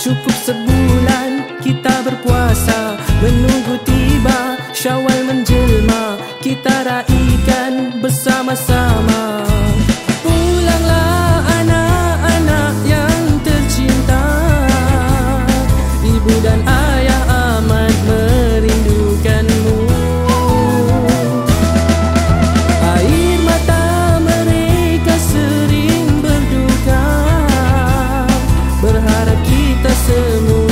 Cukup sebulan kita berpuasa. Menunggu tiba syawal menjelma. Kita raikan bersama-sama. Anak yang tercinta. Ibu dan anak acontecendo.